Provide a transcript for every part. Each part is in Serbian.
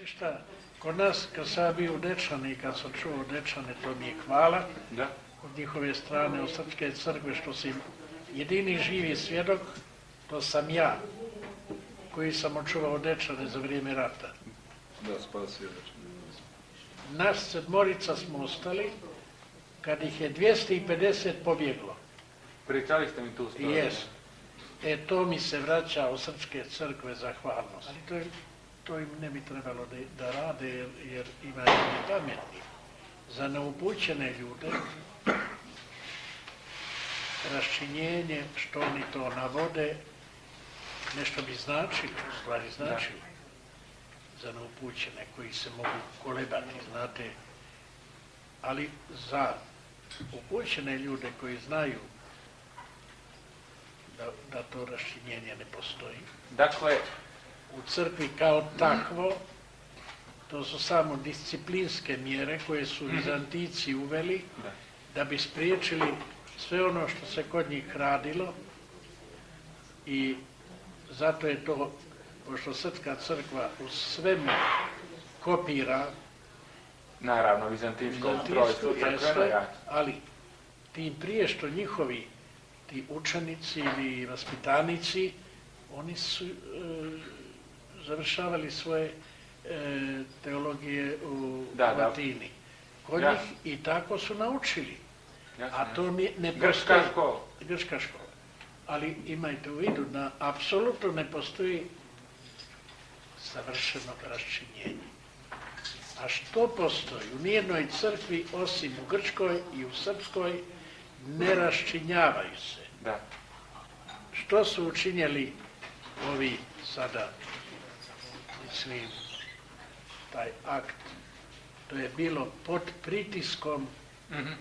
Ništa, kod nas kad sam bio u Dečani i kad sam čuo Dečane, to mi je hvala Da. od njihove strane, od Srpske crkve, što si jedini živi svjedok, to sam ja, koji sam očuvao Dečane za vrijeme rata. Da, spasio. Nas sedmorica smo ostali, kad ih je 250 pobjeglo. Pričali ste mi tu stvar. Jes. E, to mi se vraća od Srpske crkve zahvalnost. Ali to, je, to im ne bi trebalo da, da rade, jer, jer imaju i pametni. Za neupućene ljude, raščinjenje, što oni to navode, nešto bi značilo, u stvari značilo. Za neupućene koji se mogu kolebati, znate. Ali za upućene ljude koji znaju da, da to raščinjenje ne postoji. Dakle, U crkvi kao takvo, to su samo disciplinske mjere koje su Vizantici uveli da. da bi spriječili sve ono što se kod njih radilo i zato je to, pošto Srpska crkva u svemu kopira naravno, vizantinsko ustrojstvo, crkveno, ja. ali tim prije što njihovi ti učenici ili vaspitanici, oni su e, završavali svoje e, teologije u Da, da. Latini. Kod Ja. njih i tako su naučili. A to ne, ne postoji. škola. Grčka škola. Ali imajte u vidu da apsolutno ne postoji savršeno raščinjenje. A što postoji u nijednoj crkvi osim u Grčkoj i u Srpskoj ne raščinjavaju se. Da. Što su učinjeli ovi sada, mislim, taj akt, to je bilo pod pritiskom, Mhm.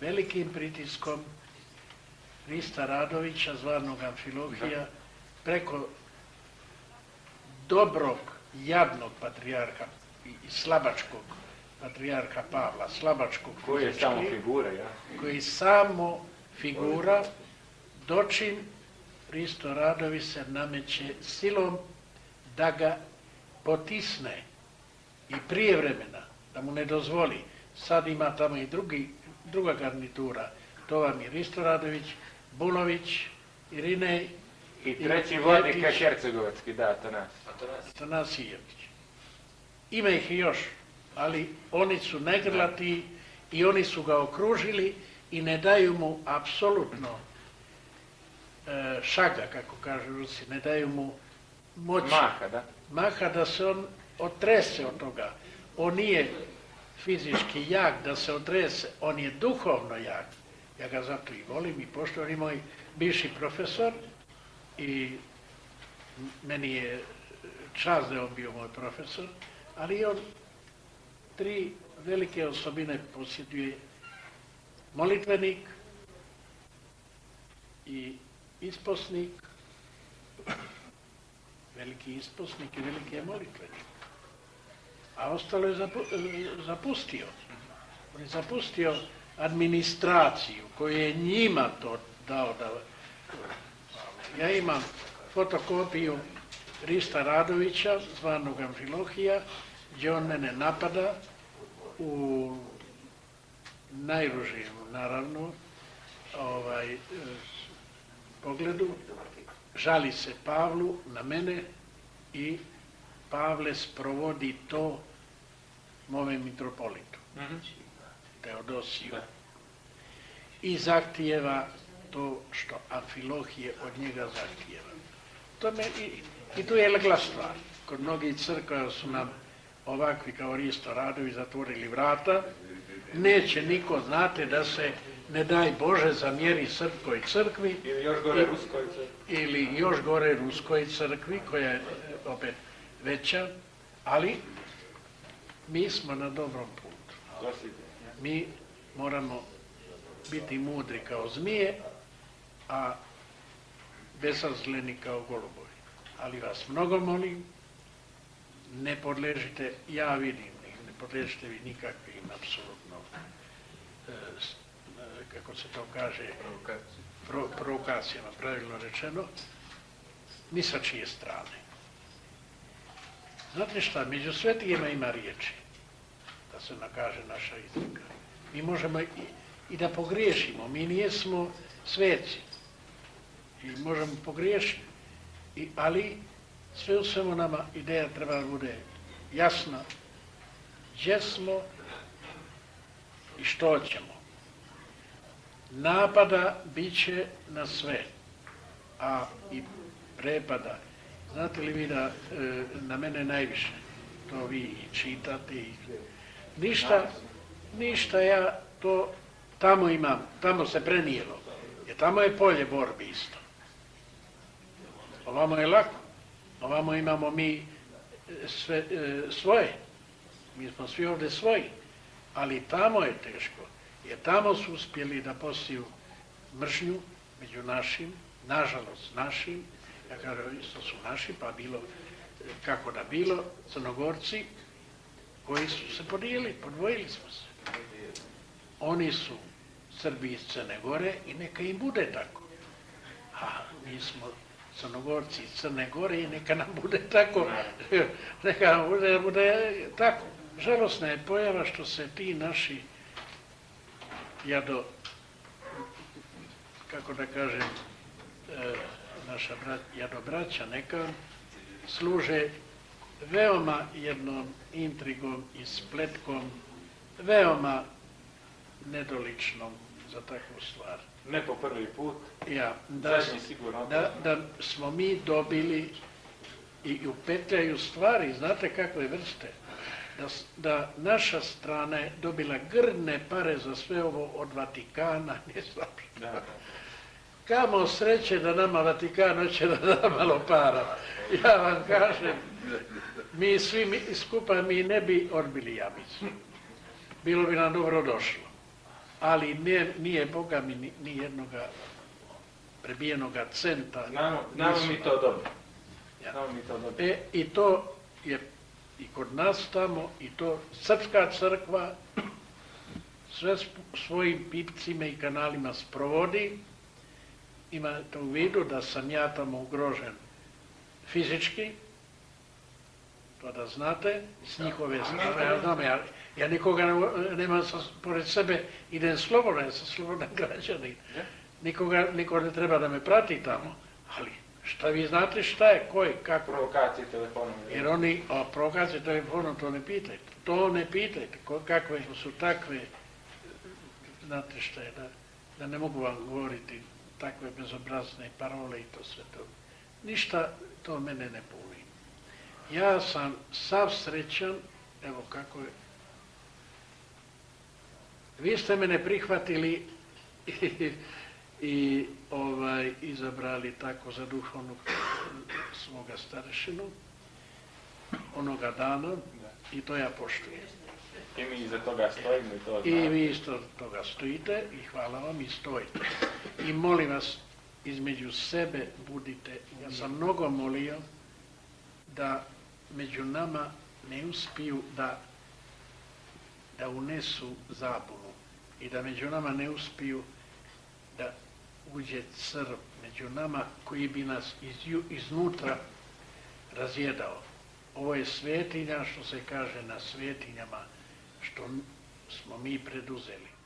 velikim pritiskom Rista Radovića, zvanog Amfilohija, preko dobrog, jadnog patrijarha i slabačkog patrijarha Pavla, slabačkog Koji je samo figura, ja. koji samo figura, dočin Risto Radović se nameće silom da ga potisne i prije vremena, da mu ne dozvoli. Sad ima tamo i drugi, druga garnitura. To vam je Risto Radović, Bunović, Irinej, I treći vladnika. Hercegovački, da, to nas. Atanasijević. Ima ih i još, ali oni su negrlati i oni su ga okružili i ne daju mu apsolutno e, šaga, kako kažu Rusi, ne daju mu moći, Maha, da. maha da se on otrese od toga. On nije fizički jak da se otrese, on je duhovno jak. Ja ga zato i volim i pošto on je moj bivši profesor i meni je čast da je on bio moj profesor, ali on tri velike osobine posjeduje molitvenik i isposnik, veliki isposnik i veliki je molitvenik. A ostalo je zapu, e, zapustio. On je zapustio administraciju koju je njima to dao da... Ja imam fotokopiju Rista Radovića, zvanog Amfilohija, gdje on mene napada u najružijem, naravno, ovaj, e, pogledu, žali se Pavlu na mene i Pavle sprovodi to mome mitropolitu, Mhm. Teodosiju. Da. I zahtijeva to što Amfilohije od njega zahtijeva. To me, i, I tu je legla stvar. Kod mnogih crkva su nam ovakvi kao Risto Radovi zatvorili vrata. Neće niko, znate, da se, ne daj Bože, zamjeri Srpskoj crkvi Ili još gore Ruskoj. ili još gore Ruskoj crkvi, koja je e, opet veća, ali mi smo na dobrom putu. Mi moramo biti mudri kao zmije, a bezazleni kao golubovi. Ali vas mnogo molim, ne podležite, ja vidim, ne podležite vi nikakvim, apsolutno, e, s- e, kako se to kaže, pro, provokacijama, pravilno rečeno, ni sa čije strane. Znate šta, među svetijima ima riječi, da se nakaže naša izreka. Mi možemo i, i da pogriješimo, mi nijesmo sveci i možemo pogriješiti, I, ali sve u svemu nama ideja treba da bude jasna, gdje smo i što ćemo. Napada bit na sve, a i prepada. Znate li vi da e, na mene najviše, to vi čitate i ništa, ništa ja to tamo imam, tamo se prenijelo, jer tamo je polje borbi isto. Ovamo je lako, ovamo imamo mi e, sve, e, svoje, mi smo svi ovde svoji, ali tamo je teško, jer tamo su uspjeli da posiju mržnju među našim, nažalost našim, ja kažem isto su naši, pa bilo kako da bilo, crnogorci koji su se podijeli, podvojili smo se. Oni su Srbi iz Crne Gore i neka im bude tako. A mi smo crnogorci iz Crne Gore i neka nam bude tako. neka nam bude, bude tako. Žalosna je pojava što se ti naši jado, kako da kažem, e, naša brat, jadobraća neka, služe veoma jednom intrigom i spletkom, veoma nedoličnom za takvu stvar. Ne po prvi put, Ja, da, sigurno. da, da smo mi dobili i upetljaju stvari, znate kakve vrste, da, da naša strana je dobila grdne pare za sve ovo od Vatikana, ne znam šta. Da. Kamo sreće da nama Vatikan hoće da da malo para. Ja vam kažem, mi svi mi, skupa mi ne bi odbili, ja mislim. Bilo bi nam dobro došlo. Ali nije, nije Boga mi ni, ni jednoga prebijenoga centa. Znamo, mi to dobro. Ja. Znamo mi to dobro. E, i to je i kod nas tamo, i to Srpska crkva sve svojim pipcima i kanalima sprovodi. Imate u vidu da sam ja tamo ugrožen fizički, to da znate, s njihove strane, ja znam, ja, ja nikoga ne, nemam sa, pored sebe, idem slobodno, ja sam slobodan građanin. Nikoga, niko ne treba da me prati tamo, ali šta vi znate šta je, ko je, kako. Provokacije telefonom. Jer oni, o provokacije telefonom, to ne pitajte. To ne pitajte. Ko, kakve su takve, znate šta je, da, da ne mogu vam govoriti takve bezobrazne parole i to sve to. Ništa to mene ne puni. Ja sam sav srećan, evo kako je. Vi ste mene prihvatili i, i ovaj, izabrali tako za duhovnog svoga starešinu onoga dana i to ja poštujem. I mi iza toga stojimo i to I znamo. vi isto toga stojite i hvala vam i stojite. I molim vas, između sebe budite, ja sam mnogo molio da među nama ne uspiju da, da unesu zabunu i da među nama ne uspiju da uđe crv među nama koji bi nas iz, iznutra razjedao. Ovo je svetinja, što se kaže na svetinjama, što smo mi preduzeli.